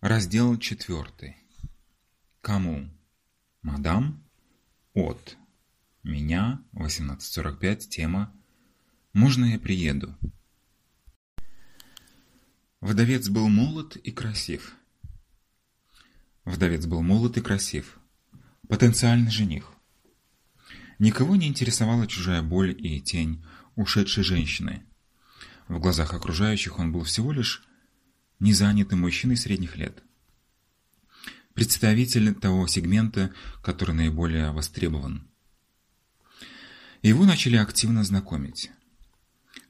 Раздел четвертый. Кому? Мадам? От. Меня, 18.45, тема «Можно я приеду?» Вдовец был молод и красив. Вдовец был молод и красив. Потенциальный жених. Никого не интересовала чужая боль и тень ушедшей женщины. В глазах окружающих он был всего лишь незанятым мужчиной средних лет. Представитель того сегмента, который наиболее востребован. Его начали активно знакомить.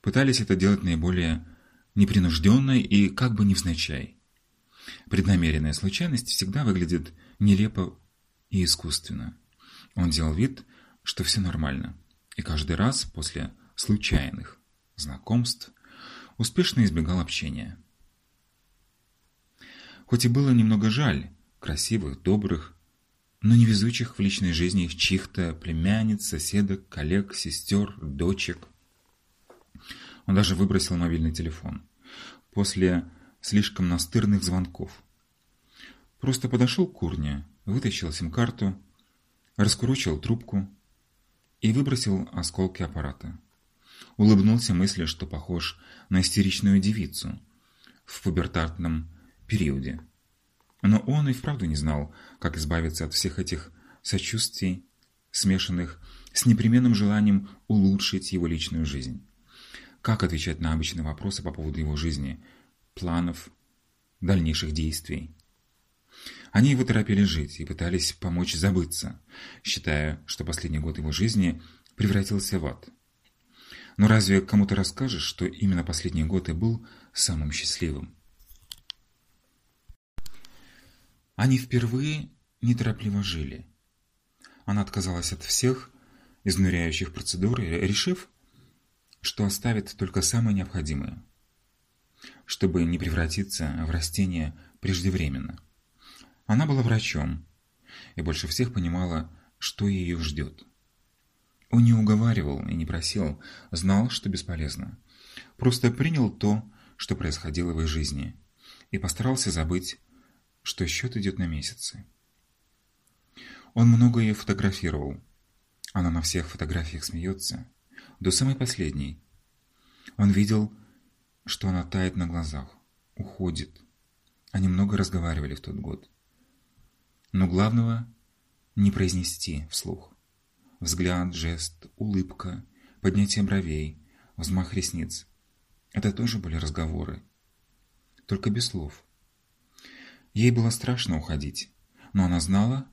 Пытались это делать наиболее непринужденно и как бы невзначай. Преднамеренная случайность всегда выглядит нелепо и искусственно. Он делал вид, что все нормально, и каждый раз после случайных знакомств успешно избегал общения. Хоть и было немного жаль красивых, добрых, но невезучих в личной жизни их чьих-то племянниц, соседок, коллег, сестер, дочек. Он даже выбросил мобильный телефон после слишком настырных звонков. Просто подошел к урне, вытащил сим-карту, раскурочил трубку и выбросил осколки аппарата. Улыбнулся мысли, что похож на истеричную девицу в пубертатном периоде. Но он и вправду не знал, как избавиться от всех этих сочувствий, смешанных с непременным желанием улучшить его личную жизнь. Как отвечать на обычные вопросы по поводу его жизни, планов, дальнейших действий. Они его торопили жить и пытались помочь забыться, считая, что последний год его жизни превратился в ад. Но разве кому-то расскажешь, что именно последний год и был самым счастливым? Они впервые неторопливо жили. Она отказалась от всех изнуряющих процедур, решив, что оставит только самое необходимое, чтобы не превратиться в растение преждевременно. Она была врачом и больше всех понимала, что ее ждет. Он не уговаривал и не просил, знал, что бесполезно. Просто принял то, что происходило в их жизни, и постарался забыть что счет идет на месяцы. Он много ее фотографировал. Она на всех фотографиях смеется, до самой последней. Он видел, что она тает на глазах, уходит. Они много разговаривали в тот год. Но главного не произнести вслух. Взгляд, жест, улыбка, поднятие бровей, взмах ресниц. Это тоже были разговоры. Только без слов. Ей было страшно уходить, но она знала,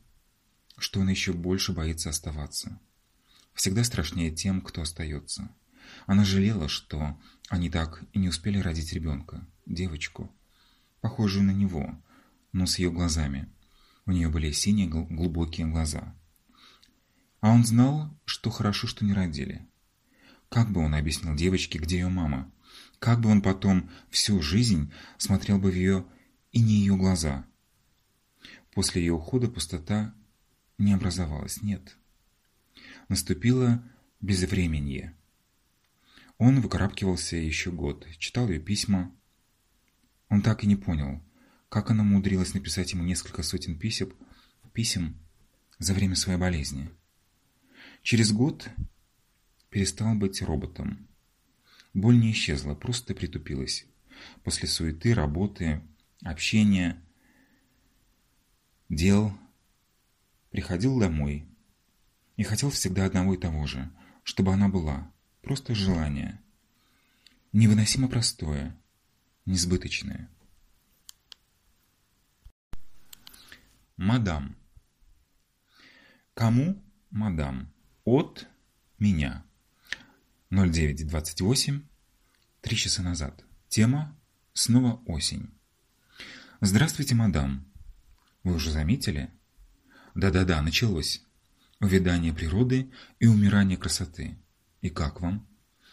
что он еще больше боится оставаться. Всегда страшнее тем, кто остается. Она жалела, что они так и не успели родить ребенка, девочку, похожую на него, но с ее глазами. У нее были синие глубокие глаза. А он знал, что хорошо, что не родили. Как бы он объяснил девочке, где ее мама? Как бы он потом всю жизнь смотрел бы в ее и не ее глаза. После ее ухода пустота не образовалась, нет. Наступило безвременье. Он выкарабкивался еще год, читал ее письма. Он так и не понял, как она умудрилась написать ему несколько сотен писем, писем за время своей болезни. Через год перестал быть роботом. Боль не исчезла, просто притупилась. После суеты, работы, общения, дел, приходил домой и хотел всегда одного и того же, чтобы она была, просто желание, невыносимо простое, несбыточное. Мадам. Кому, мадам? От меня. 09.28. Три часа назад. Тема «Снова осень». «Здравствуйте, мадам. Вы уже заметили?» «Да-да-да, началось. Увядание природы и умирание красоты. И как вам?»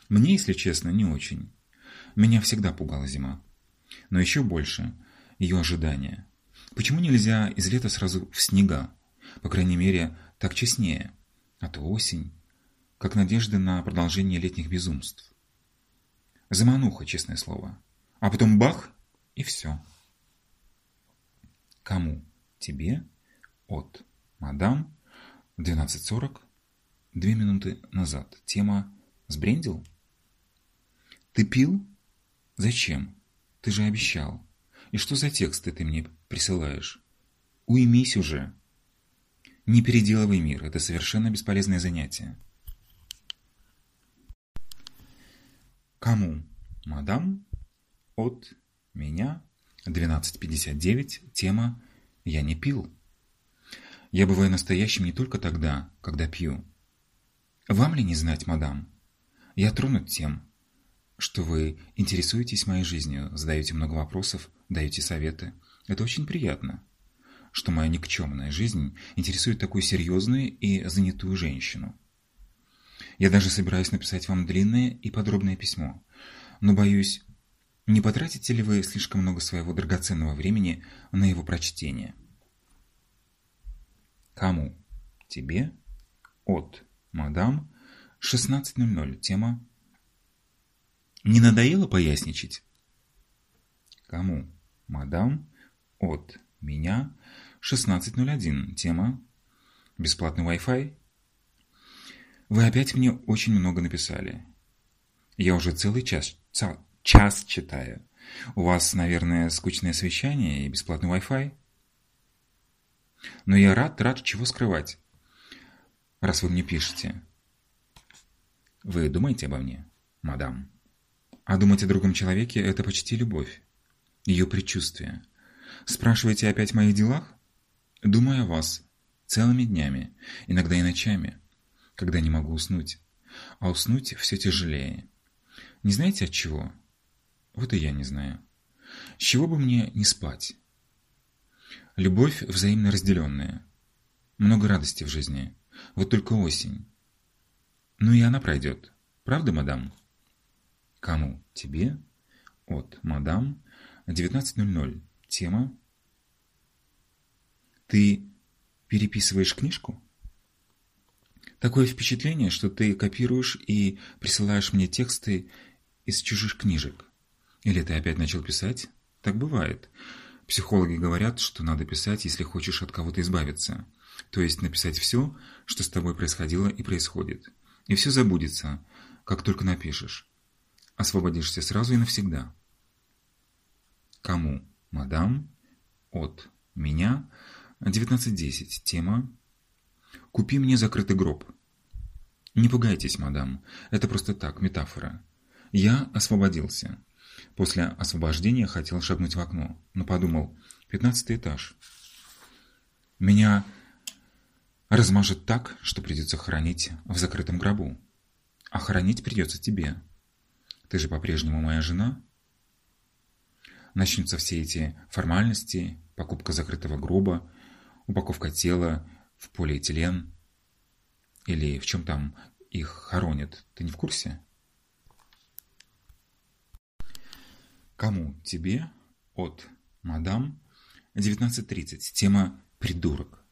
«Мне, если честно, не очень. Меня всегда пугала зима. Но еще больше ее ожидания. Почему нельзя из лета сразу в снега? По крайней мере, так честнее. А то осень, как надежда на продолжение летних безумств. Замануха, честное слово. А потом бах, и все». Кому? Тебе? От мадам. 12.40. Две минуты назад. Тема «Сбрендил?» Ты пил? Зачем? Ты же обещал. И что за тексты ты мне присылаешь? Уймись уже. Не переделывай мир, это совершенно бесполезное занятие. Кому? Мадам? От меня? 12.59. Тема «Я не пил». Я бываю настоящим не только тогда, когда пью. Вам ли не знать, мадам? Я тронут тем, что вы интересуетесь моей жизнью, задаете много вопросов, даете советы. Это очень приятно, что моя никчемная жизнь интересует такую серьезную и занятую женщину. Я даже собираюсь написать вам длинное и подробное письмо, но боюсь, не потратите ли вы слишком много своего драгоценного времени на его прочтение? Кому? Тебе? От мадам 16.00. Тема не надоело поясничать? Кому? Мадам. От меня. 16.01. Тема. Бесплатный Wi-Fi. Вы опять мне очень много написали. Я уже целый час, час читаю. У вас, наверное, скучное освещение и бесплатный Wi-Fi? Но я рад, рад, чего скрывать, раз вы мне пишете. Вы думаете обо мне, мадам? А думать о другом человеке – это почти любовь. Ее предчувствие. Спрашиваете опять о моих делах? Думаю о вас. Целыми днями, иногда и ночами, когда не могу уснуть. А уснуть все тяжелее. Не знаете от чего? Вот и я не знаю. С чего бы мне не спать? Любовь взаимно разделенная. Много радости в жизни. Вот только осень. Ну и она пройдет. Правда, мадам? Кому? Тебе? От мадам. 19.00. Тема. Ты переписываешь книжку? Такое впечатление, что ты копируешь и присылаешь мне тексты из чужих книжек. Или ты опять начал писать? Так бывает. Психологи говорят, что надо писать, если хочешь от кого-то избавиться. То есть написать все, что с тобой происходило и происходит. И все забудется, как только напишешь освободишься сразу и навсегда. Кому? Мадам. От меня. 19.10. Тема. Купи мне закрытый гроб. Не пугайтесь, мадам. Это просто так, метафора. Я освободился. После освобождения хотел шагнуть в окно, но подумал, пятнадцатый этаж. Меня размажет так, что придется хоронить в закрытом гробу. А хоронить придется тебе. Ты же по-прежнему моя жена? Начнутся все эти формальности, покупка закрытого гроба, упаковка тела в полиэтилен или в чем там их хоронят. Ты не в курсе? Кому? Тебе? От мадам. 19.30. Тема «Придурок».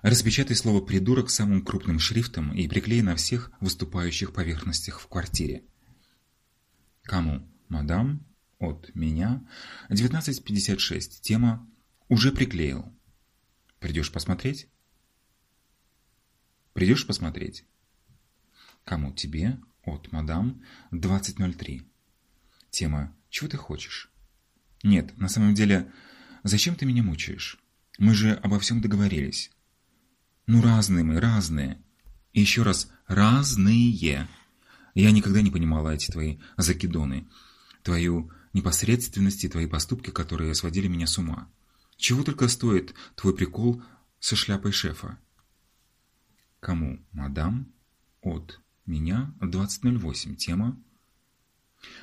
Распечатай слово «придурок» самым крупным шрифтом и приклей на всех выступающих поверхностях в квартире. Кому? Мадам. От меня. 19.56. Тема «Уже приклеил». Придешь посмотреть? Придешь посмотреть? Кому? Тебе. От мадам. 20.03. Тема «Чего ты хочешь?» Нет, на самом деле, зачем ты меня мучаешь? Мы же обо всем договорились. Ну, разные мы, разные. И еще раз, разные. Я никогда не понимала эти твои закидоны, твою непосредственность и твои поступки, которые сводили меня с ума. Чего только стоит твой прикол со шляпой шефа? Кому? Мадам? От меня? 20.08. Тема?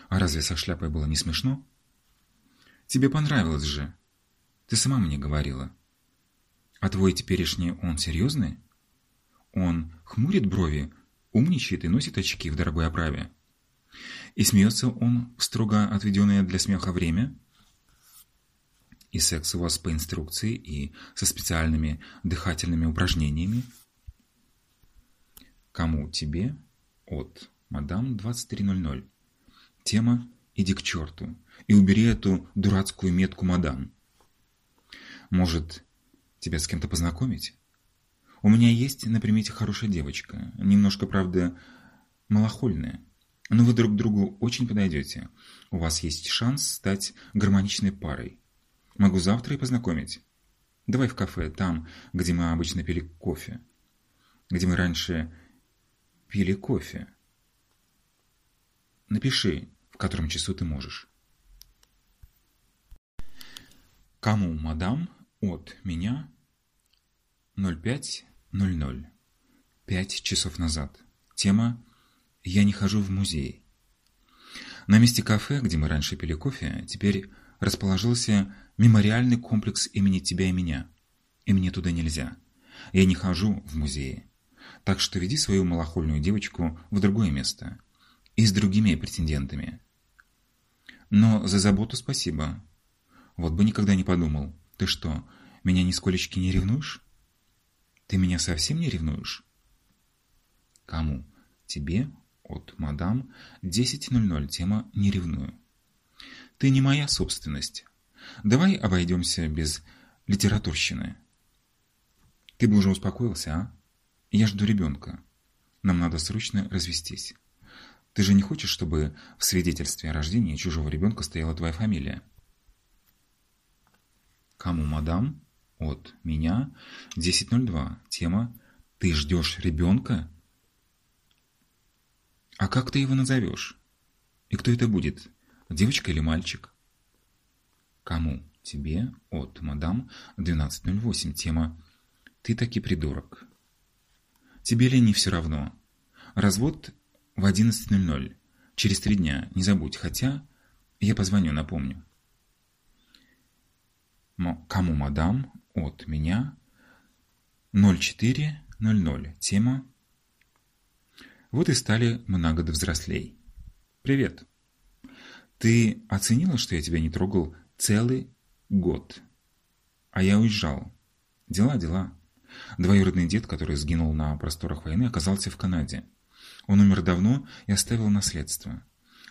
А разве со шляпой было не смешно? Тебе понравилось же. Ты сама мне говорила. А твой теперешний он серьезный? Он хмурит брови, умничает и носит очки в дорогой оправе. И смеется он в строго отведенное для смеха время. И секс у вас по инструкции и со специальными дыхательными упражнениями. Кому тебе? От мадам 2300. Тема «Иди к черту» и убери эту дурацкую метку мадам. Может, тебя с кем-то познакомить? У меня есть на примете хорошая девочка, немножко, правда, малохольная. Но вы друг другу очень подойдете. У вас есть шанс стать гармоничной парой. Могу завтра и познакомить. Давай в кафе, там, где мы обычно пили кофе. Где мы раньше пили кофе. Напиши, в котором часу ты можешь. Кому, мадам, от меня 05.00. Пять часов назад. Тема «Я не хожу в музей». На месте кафе, где мы раньше пили кофе, теперь расположился мемориальный комплекс имени тебя и меня. И мне туда нельзя. Я не хожу в музеи. Так что веди свою малохольную девочку в другое место. И с другими претендентами. Но за заботу спасибо. Вот бы никогда не подумал. Ты что, меня нисколечки не ревнуешь? Ты меня совсем не ревнуешь? Кому? Тебе? От мадам. 10.00. Тема «Не ревную». Ты не моя собственность. Давай обойдемся без литературщины. Ты бы уже успокоился, а? Я жду ребенка. Нам надо срочно развестись. Ты же не хочешь, чтобы в свидетельстве о рождении чужого ребенка стояла твоя фамилия? Кому, мадам? От меня. 10.02. Тема «Ты ждешь ребенка?» А как ты его назовешь? И кто это будет? Девочка или мальчик? Кому? Тебе? От мадам. 12.08. Тема «Ты таки придурок». Тебе ли не все равно? Развод в 11.00. Через три дня. Не забудь. Хотя я позвоню, напомню. Кому, мадам? От меня. 04.00. Тема вот и стали мы на год взрослей. Привет. Ты оценила, что я тебя не трогал целый год? А я уезжал. Дела, дела. Двоюродный дед, который сгинул на просторах войны, оказался в Канаде. Он умер давно и оставил наследство.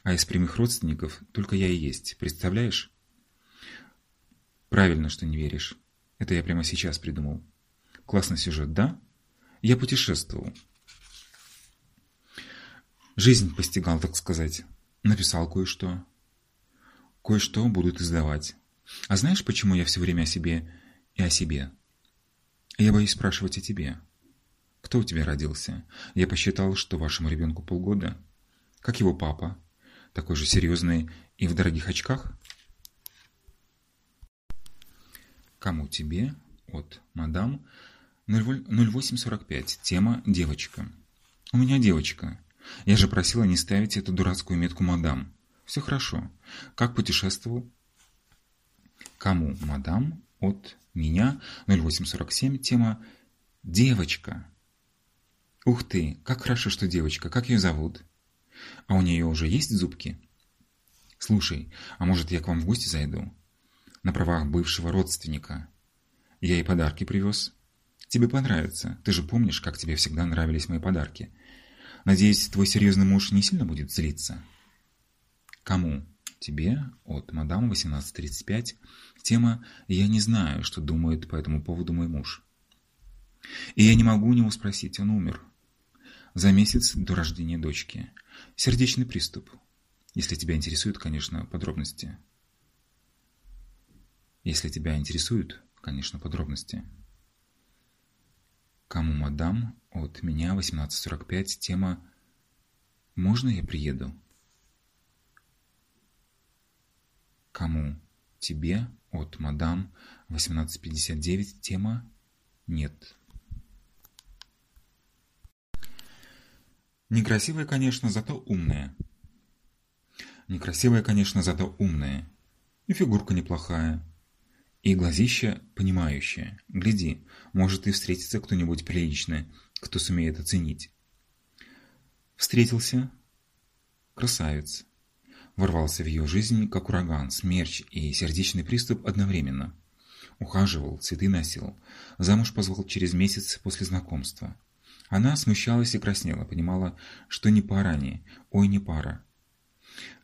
А из прямых родственников только я и есть. Представляешь? Правильно, что не веришь. Это я прямо сейчас придумал. Классный сюжет, да? Я путешествовал. Жизнь постигал, так сказать. Написал кое-что. Кое-что будут издавать. А знаешь, почему я все время о себе и о себе? Я боюсь спрашивать о тебе. Кто у тебя родился? Я посчитал, что вашему ребенку полгода. Как его папа? Такой же серьезный и в дорогих очках? Кому тебе? От мадам 0845. Тема «Девочка». У меня девочка. Я же просила не ставить эту дурацкую метку мадам. Все хорошо. Как путешествовал? Кому мадам? От меня 0847. Тема «Девочка». Ух ты, как хорошо, что девочка. Как ее зовут? А у нее уже есть зубки? Слушай, а может я к вам в гости зайду? На правах бывшего родственника. Я ей подарки привез. Тебе понравится. Ты же помнишь, как тебе всегда нравились мои подарки. Надеюсь, твой серьезный муж не сильно будет злиться? Кому? Тебе от мадам 1835. Тема «Я не знаю, что думает по этому поводу мой муж». И я не могу у него спросить, он умер. За месяц до рождения дочки. Сердечный приступ. Если тебя интересуют, конечно, подробности. Если тебя интересуют, конечно, подробности. Кому мадам? От меня 18.45. Тема «Можно я приеду?» Кому? Тебе? От мадам 18.59. Тема «Нет». Некрасивая, конечно, зато умная. Некрасивая, конечно, зато умная. И фигурка неплохая. И глазища понимающее. Гляди, может и встретится кто-нибудь приличный, кто сумеет оценить. Встретился. Красавец. Ворвался в ее жизнь, как ураган, смерч и сердечный приступ одновременно. Ухаживал, цветы носил. Замуж позвал через месяц после знакомства. Она смущалась и краснела, понимала, что не пара они, ой, не пара.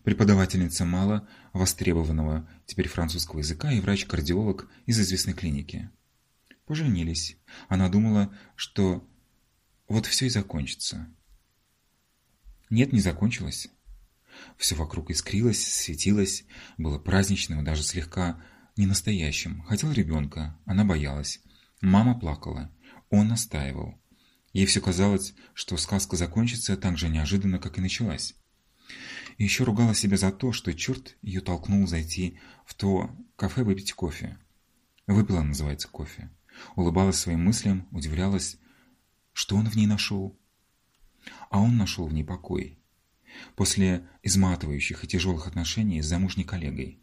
преподавательница мало востребованного теперь французского языка и врач-кардиолог из известной клиники. Поженились. Она думала, что вот все и закончится. Нет, не закончилось. Все вокруг искрилось, светилось, было праздничным, даже слегка ненастоящим. Хотел ребенка, она боялась. Мама плакала, он настаивал. Ей все казалось, что сказка закончится так же неожиданно, как и началась. И еще ругала себя за то, что черт ее толкнул зайти в то кафе выпить кофе. Выпила, называется, кофе. Улыбалась своим мыслям, удивлялась, что он в ней нашел. А он нашел в ней покой. После изматывающих и тяжелых отношений с замужней коллегой.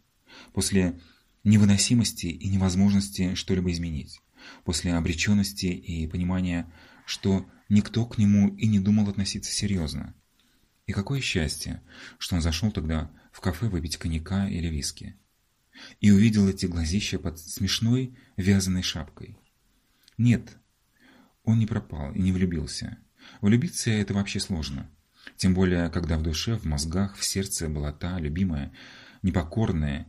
После невыносимости и невозможности что-либо изменить. После обреченности и понимания, что никто к нему и не думал относиться серьезно. И какое счастье, что он зашел тогда в кафе выпить коньяка или виски. И увидел эти глазища под смешной вязаной шапкой. Нет, он не пропал и не влюбился. Влюбиться это вообще сложно. Тем более, когда в душе, в мозгах, в сердце была та любимая, непокорная,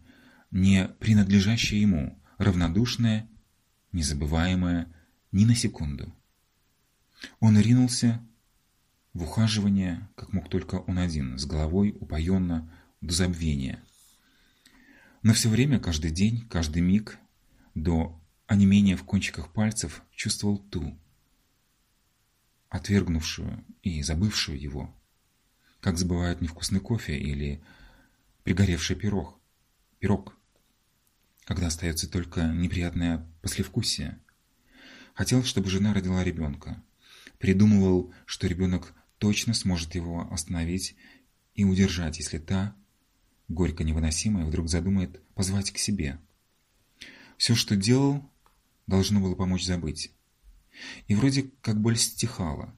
не принадлежащая ему, равнодушная, незабываемая ни на секунду. Он ринулся в ухаживание, как мог только он один, с головой упоенно до забвения. Но все время, каждый день, каждый миг, до онемения в кончиках пальцев чувствовал ту, отвергнувшую и забывшую его, как забывают невкусный кофе или пригоревший пирог, пирог, когда остается только неприятное послевкусие. Хотел, чтобы жена родила ребенка. Придумывал, что ребенок точно сможет его остановить и удержать, если та, горько невыносимая, вдруг задумает позвать к себе. Все, что делал, должно было помочь забыть. И вроде как боль стихала.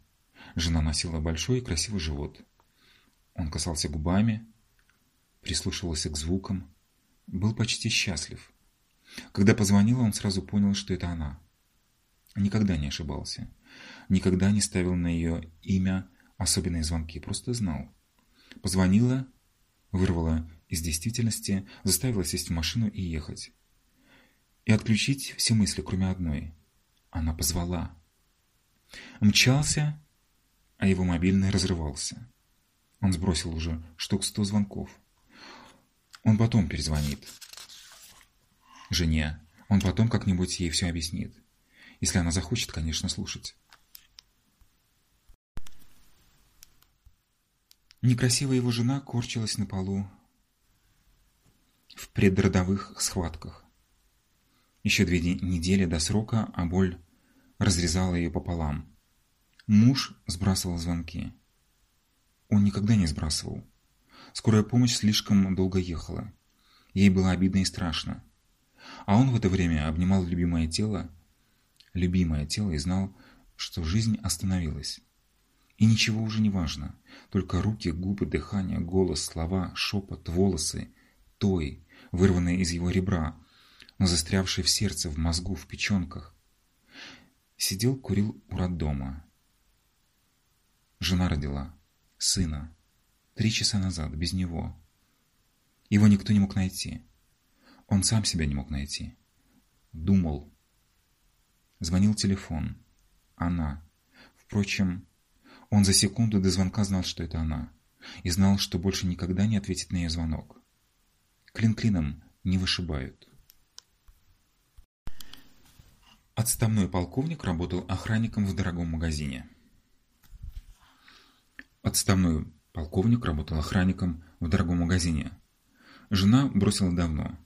Жена носила большой и красивый живот. Он касался губами, прислушивался к звукам, был почти счастлив. Когда позвонила, он сразу понял, что это она. Никогда не ошибался. Никогда не ставил на ее имя особенные звонки, просто знал. Позвонила, вырвала из действительности, заставила сесть в машину и ехать. И отключить все мысли, кроме одной. Она позвала. Мчался, а его мобильный разрывался. Он сбросил уже штук сто звонков. Он потом перезвонит. Жене. Он потом как-нибудь ей все объяснит. Если она захочет, конечно, слушать. Некрасивая его жена корчилась на полу в предродовых схватках. Еще две недели до срока, а боль разрезала ее пополам. Муж сбрасывал звонки. Он никогда не сбрасывал. Скорая помощь слишком долго ехала. Ей было обидно и страшно. А он в это время обнимал любимое тело, любимое тело и знал, что жизнь остановилась. И ничего уже не важно. Только руки, губы, дыхание, голос, слова, шепот, волосы. Той, вырванные из его ребра, но застрявшие в сердце, в мозгу, в печенках. Сидел, курил у роддома. Жена родила. Сына. Три часа назад, без него. Его никто не мог найти. Он сам себя не мог найти. Думал. Звонил телефон. Она. Впрочем, он за секунду до звонка знал, что это она, и знал, что больше никогда не ответит на ее звонок. Клин клином не вышибают. Отставной полковник работал охранником в дорогом магазине. Отставной полковник работал охранником в дорогом магазине. Жена бросила давно.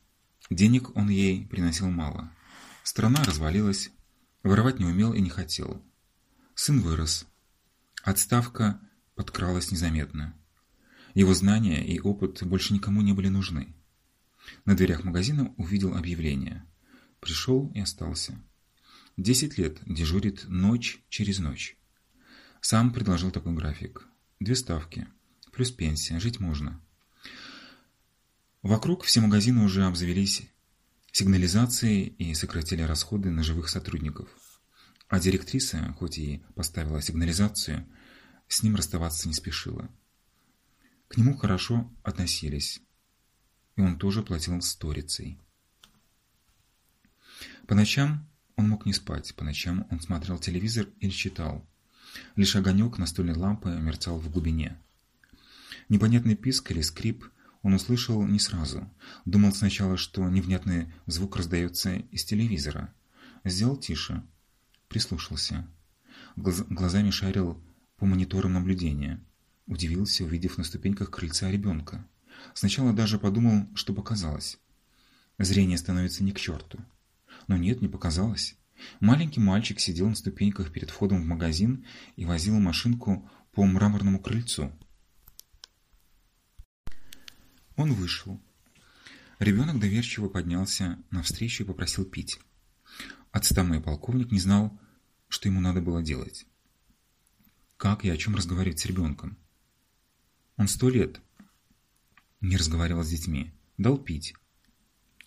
Денег он ей приносил мало. Страна развалилась, воровать не умел и не хотел. Сын вырос, Отставка подкралась незаметно. Его знания и опыт больше никому не были нужны. На дверях магазина увидел объявление. Пришел и остался. Десять лет дежурит ночь через ночь. Сам предложил такой график. Две ставки, плюс пенсия, жить можно. Вокруг все магазины уже обзавелись сигнализацией и сократили расходы на живых сотрудников. А директриса, хоть и поставила сигнализацию, с ним расставаться не спешила. К нему хорошо относились, и он тоже платил сторицей. По ночам он мог не спать, по ночам он смотрел телевизор или читал. Лишь огонек настольной лампы мерцал в глубине. Непонятный писк или скрип он услышал не сразу. Думал сначала, что невнятный звук раздается из телевизора. Сделал тише. Прислушался. Глазами шарил по мониторам наблюдения. Удивился, увидев на ступеньках крыльца ребенка. Сначала даже подумал, что показалось. Зрение становится не к черту. Но нет, не показалось. Маленький мальчик сидел на ступеньках перед входом в магазин и возил машинку по мраморному крыльцу. Он вышел. Ребенок доверчиво поднялся навстречу и попросил пить. Отставной полковник не знал, что ему надо было делать. Как и о чем разговаривать с ребенком? Он сто лет не разговаривал с детьми, дал пить.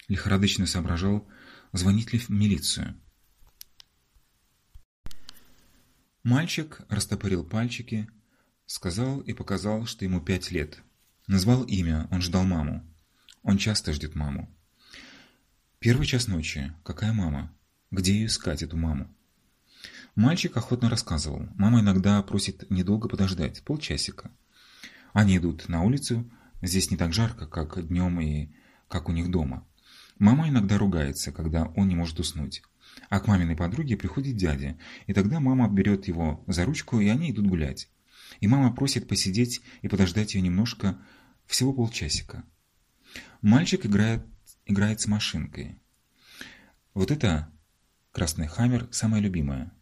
Лихорадочно соображал, звонить ли в милицию. Мальчик растопырил пальчики, сказал и показал, что ему пять лет. Назвал имя, он ждал маму. Он часто ждет маму. Первый час ночи. Какая мама? Где ее искать, эту маму? Мальчик охотно рассказывал. Мама иногда просит недолго подождать, полчасика. Они идут на улицу, здесь не так жарко, как днем и как у них дома. Мама иногда ругается, когда он не может уснуть. А к маминой подруге приходит дядя, и тогда мама берет его за ручку, и они идут гулять. И мама просит посидеть и подождать ее немножко, всего полчасика. Мальчик играет, играет с машинкой. Вот это красный хаммер самое любимое.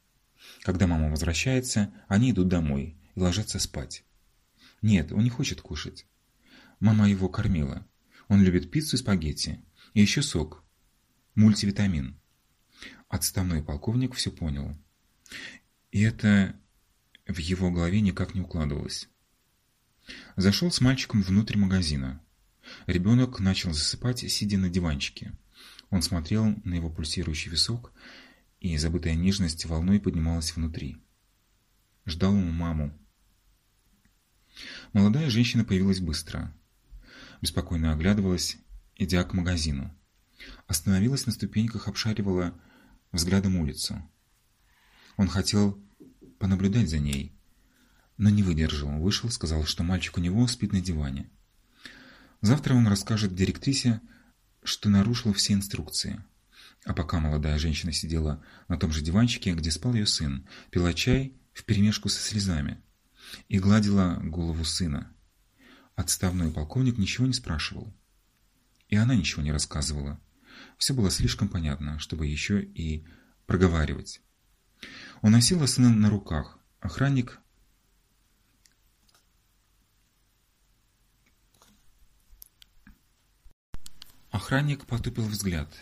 Когда мама возвращается, они идут домой и ложатся спать. Нет, он не хочет кушать. Мама его кормила. Он любит пиццу и спагетти. И еще сок. Мультивитамин. Отставной полковник все понял. И это в его голове никак не укладывалось. Зашел с мальчиком внутрь магазина. Ребенок начал засыпать, сидя на диванчике. Он смотрел на его пульсирующий висок, и забытая нежность волной поднималась внутри. Ждал ему маму. Молодая женщина появилась быстро. Беспокойно оглядывалась, идя к магазину. Остановилась на ступеньках, обшаривала взглядом улицу. Он хотел понаблюдать за ней, но не выдержал, вышел, сказал, что мальчик у него спит на диване. Завтра он расскажет директрисе, что нарушил все инструкции. А пока молодая женщина сидела на том же диванчике, где спал ее сын, пила чай вперемешку со слезами и гладила голову сына. Отставной полковник ничего не спрашивал. И она ничего не рассказывала. Все было слишком понятно, чтобы еще и проговаривать. Он носил сына на руках. Охранник Охранник потупил взгляд.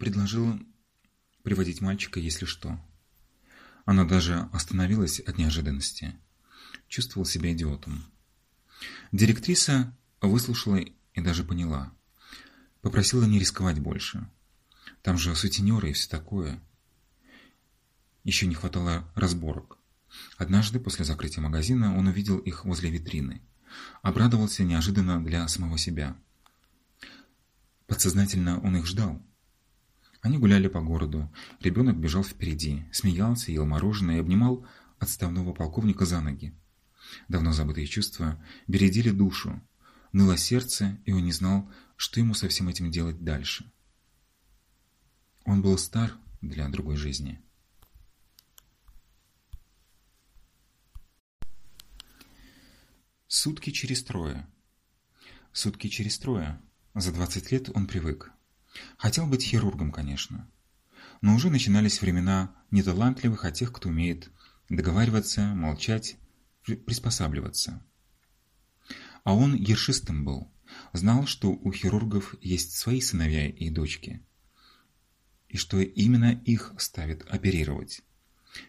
Предложил приводить мальчика, если что. Она даже остановилась от неожиданности. Чувствовал себя идиотом. Директриса выслушала и даже поняла. Попросила не рисковать больше. Там же сутенеры и все такое. Еще не хватало разборок. Однажды, после закрытия магазина, он увидел их возле витрины. Обрадовался неожиданно для самого себя. Подсознательно он их ждал. Они гуляли по городу. Ребенок бежал впереди, смеялся, ел мороженое и обнимал отставного полковника за ноги. Давно забытые чувства бередили душу. Ныло сердце, и он не знал, что ему со всем этим делать дальше. Он был стар для другой жизни. Сутки через трое. Сутки через трое. За 20 лет он привык. Хотел быть хирургом, конечно. Но уже начинались времена не талантливых, а тех, кто умеет договариваться, молчать, приспосабливаться. А он ершистом был. Знал, что у хирургов есть свои сыновья и дочки. И что именно их ставят оперировать.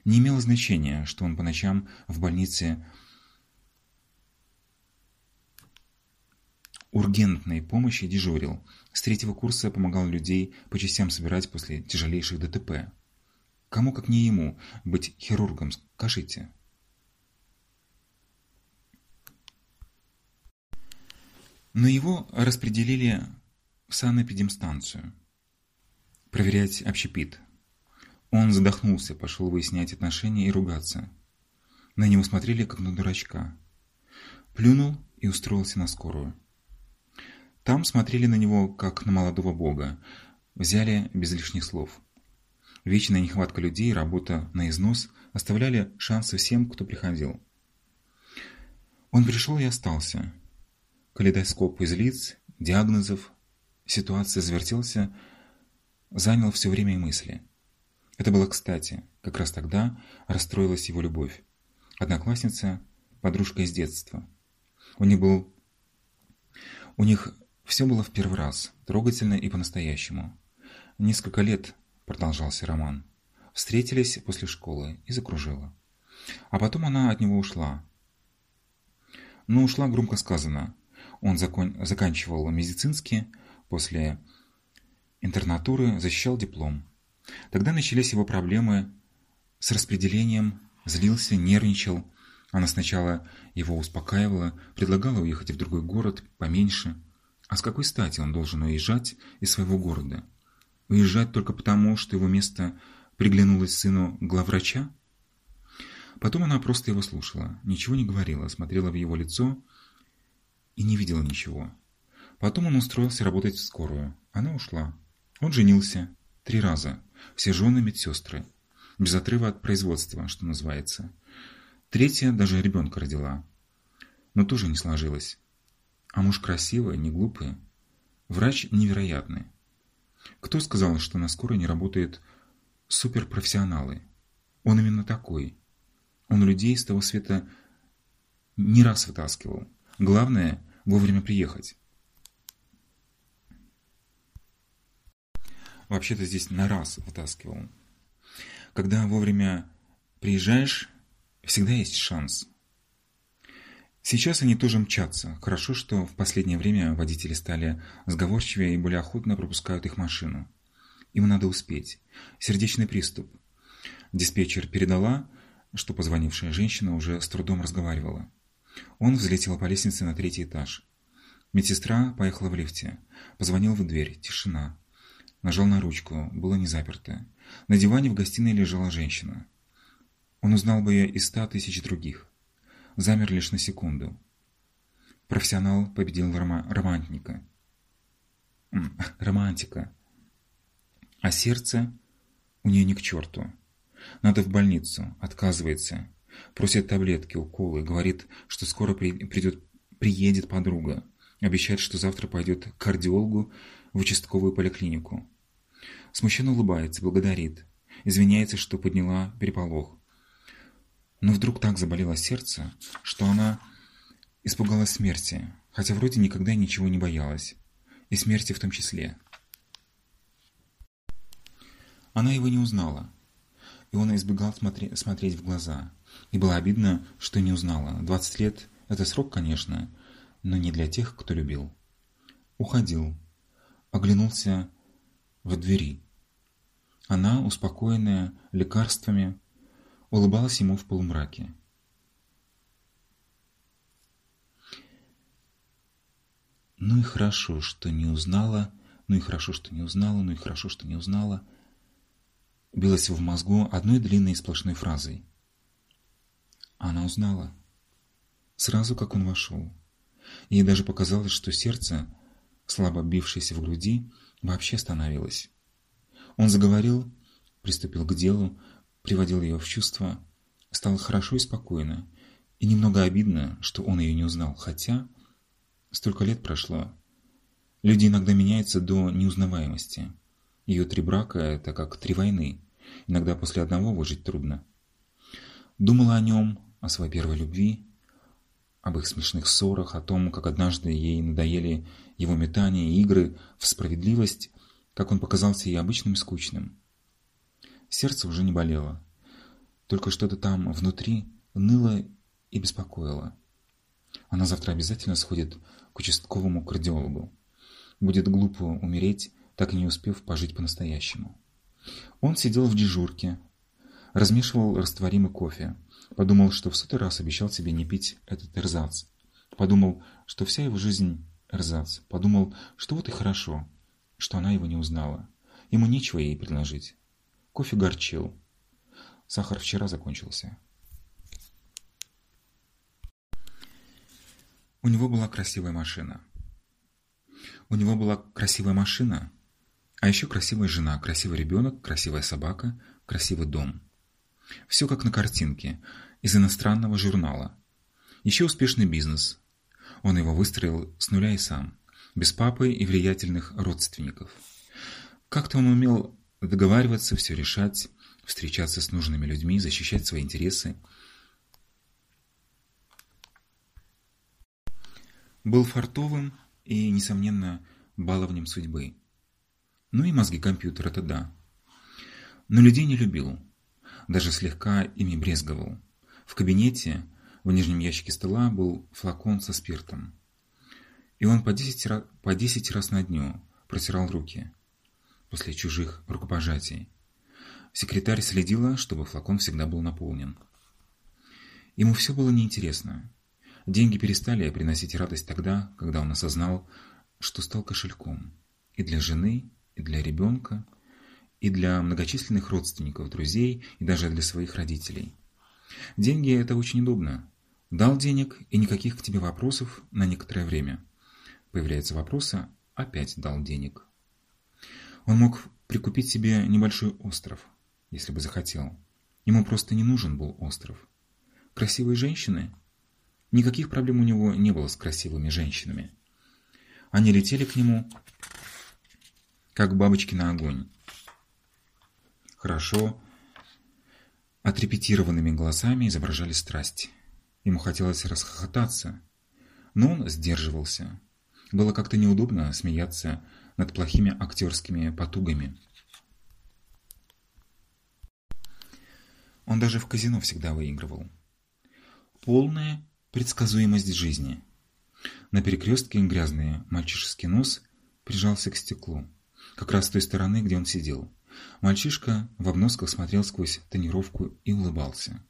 Не имело значения, что он по ночам в больнице ургентной помощи дежурил. С третьего курса помогал людей по частям собирать после тяжелейших ДТП. Кому, как не ему, быть хирургом, скажите? Но его распределили в санэпидемстанцию. Проверять общепит. Он задохнулся, пошел выяснять отношения и ругаться. На него смотрели, как на дурачка. Плюнул и устроился на скорую. Там смотрели на него, как на молодого бога. Взяли без лишних слов. Вечная нехватка людей работа на износ оставляли шансы всем, кто приходил. Он пришел и остался. Калейдоскоп из лиц, диагнозов, ситуация завертелся, занял все время и мысли. Это было кстати, как раз тогда расстроилась его любовь. Одноклассница, подружка из детства. У них был... У них все было в первый раз, трогательно и по-настоящему. Несколько лет продолжался роман. Встретились после школы и закружила. А потом она от него ушла. Но ушла громко сказано. Он закон... заканчивал медицинский, после интернатуры защищал диплом. Тогда начались его проблемы с распределением, злился, нервничал. Она сначала его успокаивала, предлагала уехать в другой город, поменьше. А с какой стати он должен уезжать из своего города? Уезжать только потому, что его место приглянулось сыну главврача? Потом она просто его слушала, ничего не говорила, смотрела в его лицо и не видела ничего. Потом он устроился работать в скорую. Она ушла. Он женился. Три раза. Все жены медсестры. Без отрыва от производства, что называется. Третья даже ребенка родила. Но тоже не сложилось. А муж красивый, не глупый. Врач невероятный. Кто сказал, что на скорой не работают суперпрофессионалы? Он именно такой. Он людей с того света не раз вытаскивал. Главное – вовремя приехать. Вообще-то здесь на раз вытаскивал. Когда вовремя приезжаешь, всегда есть шанс. Сейчас они тоже мчатся. Хорошо, что в последнее время водители стали сговорчивее и более охотно пропускают их машину. Им надо успеть. Сердечный приступ. Диспетчер передала, что позвонившая женщина уже с трудом разговаривала. Он взлетел по лестнице на третий этаж. Медсестра поехала в лифте. Позвонил в дверь. Тишина. Нажал на ручку. Было не заперто. На диване в гостиной лежала женщина. Он узнал бы ее из ста тысяч других замер лишь на секунду. Профессионал победил рома романтника. Романтика. А сердце у нее ни к черту. Надо в больницу. Отказывается. Просит таблетки, уколы. Говорит, что скоро при, придет, приедет подруга. Обещает, что завтра пойдет к кардиологу в участковую поликлинику. Смущенно улыбается, благодарит. Извиняется, что подняла переполох. Но вдруг так заболело сердце, что она испугалась смерти, хотя вроде никогда ничего не боялась, и смерти в том числе. Она его не узнала, и он избегал смотри смотреть в глаза. И было обидно, что не узнала. Двадцать лет – это срок, конечно, но не для тех, кто любил. Уходил, оглянулся в двери. Она, успокоенная лекарствами, улыбалась ему в полумраке. Ну и хорошо, что не узнала, ну и хорошо, что не узнала, ну и хорошо, что не узнала. Билась в мозгу одной длинной сплошной фразой. Она узнала. Сразу, как он вошел. Ей даже показалось, что сердце, слабо бившееся в груди, вообще остановилось. Он заговорил, приступил к делу, приводил ее в чувство, стало хорошо и спокойно, и немного обидно, что он ее не узнал, хотя столько лет прошло. Люди иногда меняются до неузнаваемости. Ее три брака – это как три войны. Иногда после одного выжить трудно. Думала о нем, о своей первой любви, об их смешных ссорах, о том, как однажды ей надоели его метания и игры в справедливость, как он показался ей обычным и скучным. Сердце уже не болело. Только что-то там внутри ныло и беспокоило. Она завтра обязательно сходит к участковому кардиологу. Будет глупо умереть, так и не успев пожить по-настоящему. Он сидел в дежурке, размешивал растворимый кофе. Подумал, что в сотый раз обещал себе не пить этот эрзац. Подумал, что вся его жизнь – Эрзац подумал, что вот и хорошо, что она его не узнала. Ему нечего ей предложить. Кофе горчил. Сахар вчера закончился. У него была красивая машина. У него была красивая машина, а еще красивая жена, красивый ребенок, красивая собака, красивый дом. Все как на картинке, из иностранного журнала. Еще успешный бизнес. Он его выстроил с нуля и сам, без папы и влиятельных родственников. Как-то он умел договариваться, все решать, встречаться с нужными людьми, защищать свои интересы. Был фартовым и, несомненно, баловнем судьбы. Ну и мозги компьютера это да. Но людей не любил, даже слегка ими брезговал. В кабинете, в нижнем ящике стола, был флакон со спиртом. И он по 10 раз, по 10 раз на дню протирал руки после чужих рукопожатий. Секретарь следила, чтобы флакон всегда был наполнен. Ему все было неинтересно. Деньги перестали приносить радость тогда, когда он осознал, что стал кошельком. И для жены, и для ребенка, и для многочисленных родственников, друзей, и даже для своих родителей. Деньги – это очень удобно. Дал денег, и никаких к тебе вопросов на некоторое время. Появляются вопросы – опять дал денег. Он мог прикупить себе небольшой остров, если бы захотел. Ему просто не нужен был остров. Красивые женщины? Никаких проблем у него не было с красивыми женщинами. Они летели к нему, как бабочки на огонь. Хорошо отрепетированными голосами изображали страсть. Ему хотелось расхохотаться, но он сдерживался. Было как-то неудобно смеяться над плохими актерскими потугами. Он даже в казино всегда выигрывал. Полная предсказуемость жизни. На перекрестке грязный мальчишеский нос прижался к стеклу, как раз с той стороны, где он сидел. Мальчишка в обносках смотрел сквозь тонировку и улыбался.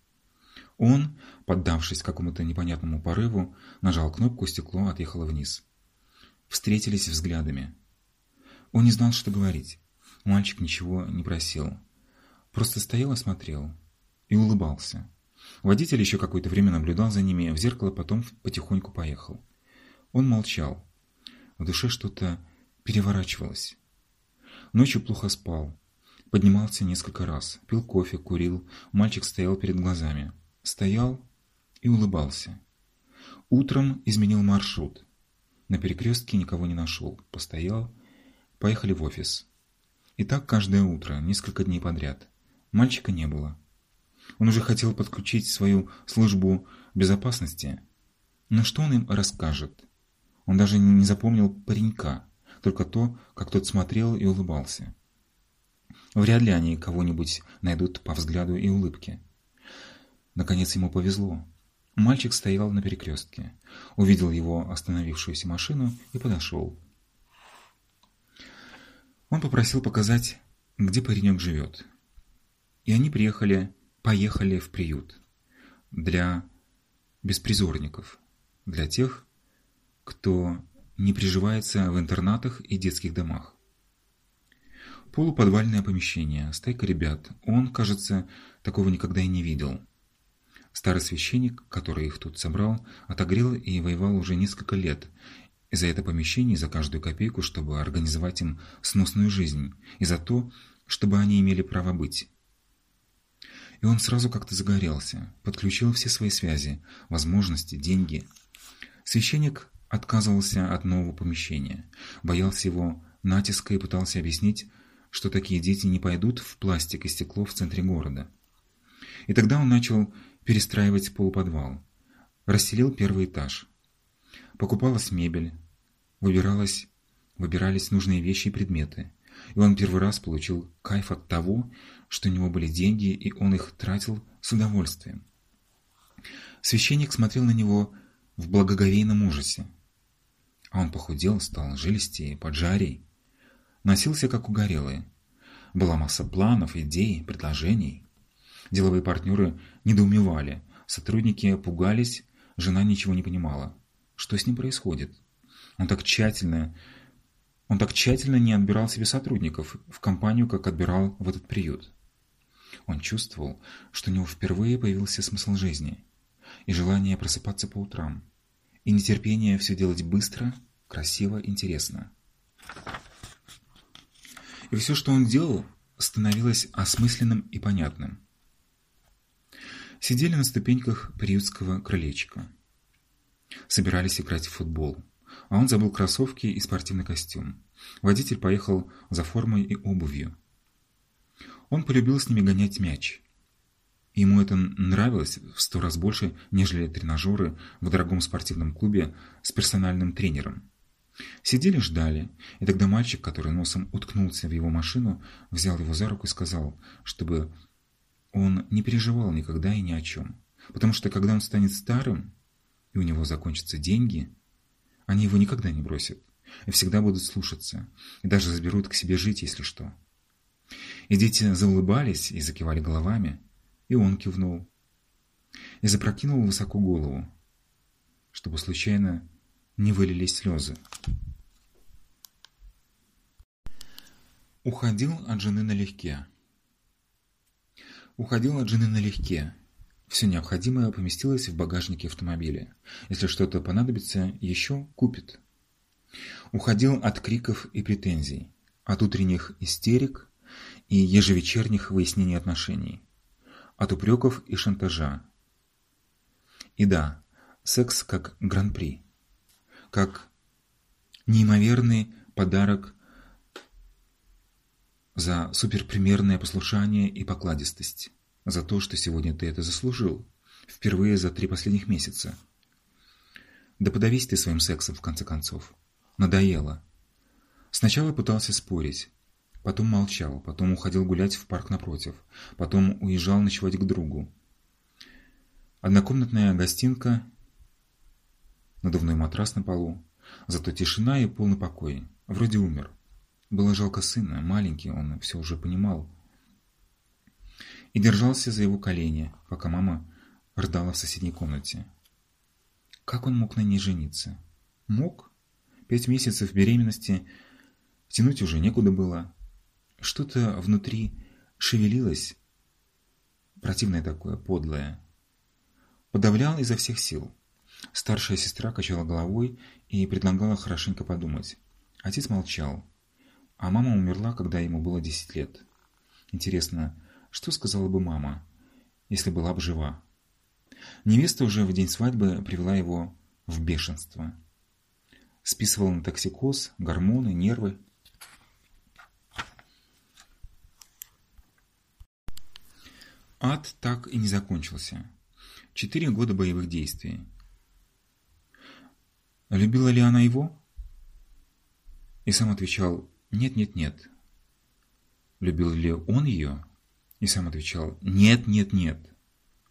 Он, поддавшись какому-то непонятному порыву, нажал кнопку, стекло отъехало вниз. Встретились взглядами. Он не знал, что говорить. Мальчик ничего не просил. Просто стоял и смотрел. И улыбался. Водитель еще какое-то время наблюдал за ними, в зеркало потом потихоньку поехал. Он молчал. В душе что-то переворачивалось. Ночью плохо спал. Поднимался несколько раз, пил кофе, курил. Мальчик стоял перед глазами. Стоял и улыбался. Утром изменил маршрут. На перекрестке никого не нашел. Постоял. Поехали в офис. И так каждое утро, несколько дней подряд. Мальчика не было. Он уже хотел подключить свою службу безопасности. Но что он им расскажет? Он даже не запомнил паренька, только то, как тот смотрел и улыбался. Вряд ли они кого-нибудь найдут по взгляду и улыбке. Наконец ему повезло. Мальчик стоял на перекрестке, увидел его остановившуюся машину и подошел. Он попросил показать, где паренек живет. И они приехали, поехали в приют. Для беспризорников. Для тех, кто не приживается в интернатах и детских домах. Полуподвальное помещение, стайка ребят. Он, кажется, такого никогда и не видел. Старый священник, который их тут собрал, отогрел и воевал уже несколько лет. И за это помещение, и за каждую копейку, чтобы организовать им сносную жизнь. И за то, чтобы они имели право быть. И он сразу как-то загорелся, подключил все свои связи, возможности, деньги. Священник отказывался от нового помещения, боялся его натиска и пытался объяснить, что такие дети не пойдут в пластик и стекло в центре города. И тогда он начал перестраивать полуподвал. Расселил первый этаж. Покупалась мебель, выбиралась, выбирались нужные вещи и предметы. И он первый раз получил кайф от того, что у него были деньги, и он их тратил с удовольствием. Священник смотрел на него в благоговейном ужасе. А он похудел, стал жилистее, поджарей носился как угорелый. Была масса планов, идей, предложений. Деловые партнеры недоумевали, сотрудники пугались, жена ничего не понимала. Что с ним происходит? Он так тщательно, он так тщательно не отбирал себе сотрудников в компанию, как отбирал в этот приют. Он чувствовал, что у него впервые появился смысл жизни и желание просыпаться по утрам, и нетерпение все делать быстро, красиво, интересно. И все, что он делал, становилось осмысленным и понятным. Сидели на ступеньках приютского крылечка. Собирались играть в футбол, а он забыл кроссовки и спортивный костюм. Водитель поехал за формой и обувью. Он полюбил с ними гонять мяч. Ему это нравилось в сто раз больше, нежели тренажеры в дорогом спортивном клубе с персональным тренером. Сидели, ждали, и тогда мальчик, который носом уткнулся в его машину, взял его за руку и сказал, чтобы он не переживал никогда и ни о чем. Потому что когда он станет старым, и у него закончатся деньги, они его никогда не бросят, и всегда будут слушаться, и даже заберут к себе жить, если что. И дети заулыбались и закивали головами, и он кивнул. И запрокинул высоко голову, чтобы случайно не вылились слезы. Уходил от жены налегке. Уходил от жены налегке. Все необходимое поместилось в багажнике автомобиля. Если что-то понадобится, еще купит. Уходил от криков и претензий, от утренних истерик и ежевечерних выяснений отношений, от упреков и шантажа. И да, секс как гран-при как неимоверный подарок за суперпримерное послушание и покладистость, за то, что сегодня ты это заслужил, впервые за три последних месяца. Да подавись ты своим сексом, в конце концов. Надоело. Сначала пытался спорить, потом молчал, потом уходил гулять в парк напротив, потом уезжал ночевать к другу. Однокомнатная гостинка надувной матрас на полу. Зато тишина и полный покой. Вроде умер. Было жалко сына, маленький он все уже понимал. И держался за его колени, пока мама рыдала в соседней комнате. Как он мог на ней жениться? Мог? Пять месяцев беременности тянуть уже некуда было. Что-то внутри шевелилось, противное такое, подлое. Подавлял изо всех сил. Старшая сестра качала головой и предлагала хорошенько подумать. Отец молчал, а мама умерла, когда ему было 10 лет. Интересно, что сказала бы мама, если была бы жива? Невеста уже в день свадьбы привела его в бешенство. Списывала на токсикоз, гормоны, нервы. Ад так и не закончился. Четыре года боевых действий. Любила ли она его? И сам отвечал «нет, нет, нет». Любил ли он ее? И сам отвечал «нет, нет, нет».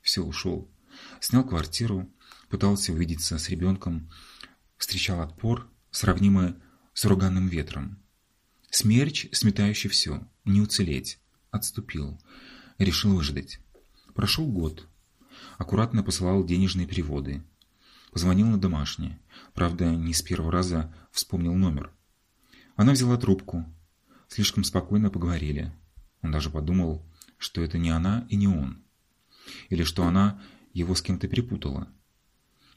Все, ушел. Снял квартиру, пытался увидеться с ребенком, встречал отпор, сравнимый с ураганным ветром. Смерч, сметающий все, не уцелеть. Отступил. Решил выждать. Прошел год. Аккуратно посылал денежные переводы. Позвонил на домашнее. Правда, не с первого раза вспомнил номер. Она взяла трубку. Слишком спокойно поговорили. Он даже подумал, что это не она и не он. Или что она его с кем-то перепутала.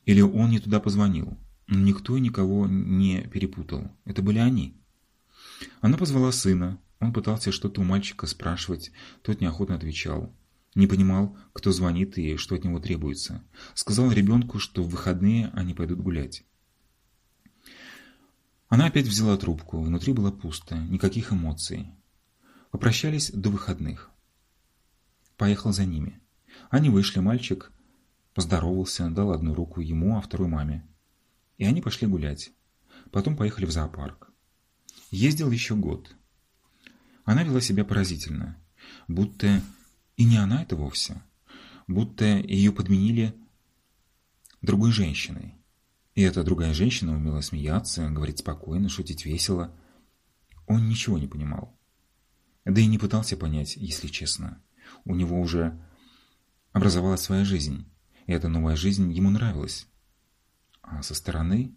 Или он не туда позвонил. Но никто никого не перепутал. Это были они. Она позвала сына. Он пытался что-то у мальчика спрашивать. Тот неохотно отвечал. Не понимал, кто звонит и что от него требуется. Сказал ребенку, что в выходные они пойдут гулять. Она опять взяла трубку. Внутри было пусто, никаких эмоций. Попрощались до выходных. Поехал за ними. Они вышли, мальчик поздоровался, дал одну руку ему, а вторую маме. И они пошли гулять. Потом поехали в зоопарк. Ездил еще год. Она вела себя поразительно, будто и не она это вовсе. Будто ее подменили другой женщиной. И эта другая женщина умела смеяться, говорить спокойно, шутить весело. Он ничего не понимал. Да и не пытался понять, если честно. У него уже образовалась своя жизнь, и эта новая жизнь ему нравилась. А со стороны...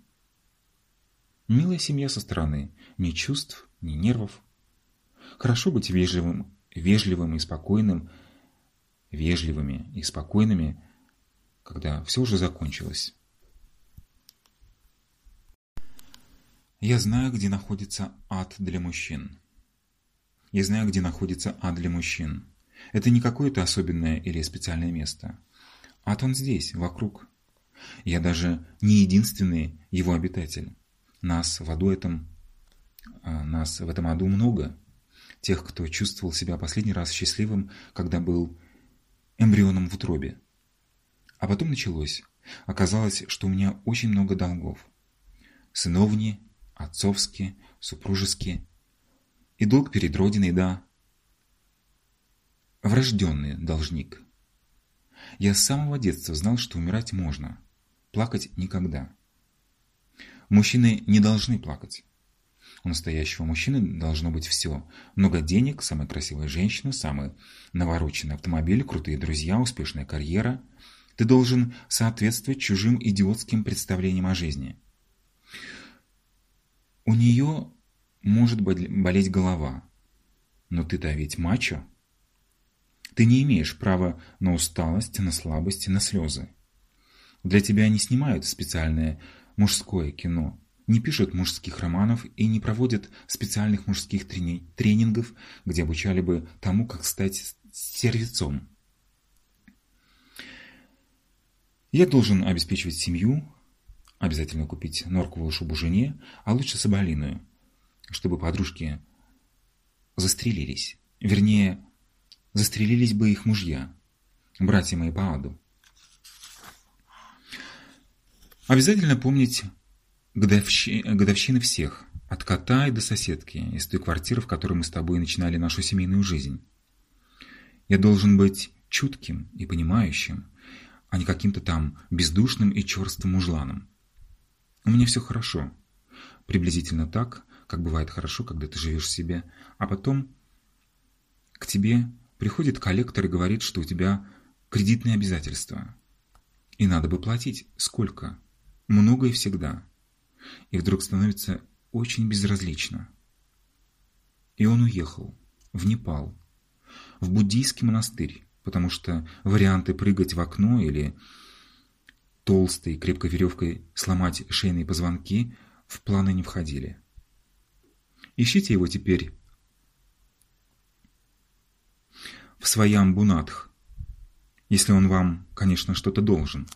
Милая семья со стороны, ни чувств, ни нервов. Хорошо быть вежливым, вежливым и спокойным, вежливыми и спокойными, когда все уже закончилось. Я знаю, где находится ад для мужчин. Я знаю, где находится ад для мужчин. Это не какое-то особенное или специальное место. Ад он здесь, вокруг. Я даже не единственный его обитатель. Нас в аду этом, а, нас в этом аду много. Тех, кто чувствовал себя последний раз счастливым, когда был эмбрионом в утробе. А потом началось. Оказалось, что у меня очень много долгов. Сыновни, отцовские, супружеские. И долг перед Родиной, да. Врожденный должник. Я с самого детства знал, что умирать можно. Плакать никогда. Мужчины не должны плакать. У настоящего мужчины должно быть все. Много денег, самая красивая женщина, самый навороченный автомобиль, крутые друзья, успешная карьера. Ты должен соответствовать чужим идиотским представлениям о жизни. У нее может болеть голова. Но ты-то ведь мачо. Ты не имеешь права на усталость, на слабость, на слезы. Для тебя не снимают специальное мужское кино, не пишут мужских романов и не проводят специальных мужских тренингов, где обучали бы тому, как стать сервицом. Я должен обеспечивать семью, обязательно купить норковую шубу жене, а лучше соболиную, чтобы подружки застрелились. Вернее, застрелились бы их мужья, братья мои по аду. Обязательно помнить годовщи... годовщины всех, от кота и до соседки, из той квартиры, в которой мы с тобой начинали нашу семейную жизнь. Я должен быть чутким и понимающим, а не каким-то там бездушным и черстым мужланом. У меня все хорошо. Приблизительно так, как бывает хорошо, когда ты живешь себе, а потом к тебе приходит коллектор и говорит, что у тебя кредитные обязательства. И надо бы платить. Сколько? Много и всегда и вдруг становится очень безразлично. И он уехал в Непал, в буддийский монастырь, потому что варианты прыгать в окно или толстой крепкой веревкой сломать шейные позвонки в планы не входили. Ищите его теперь в своям бунатх, если он вам, конечно, что-то должен.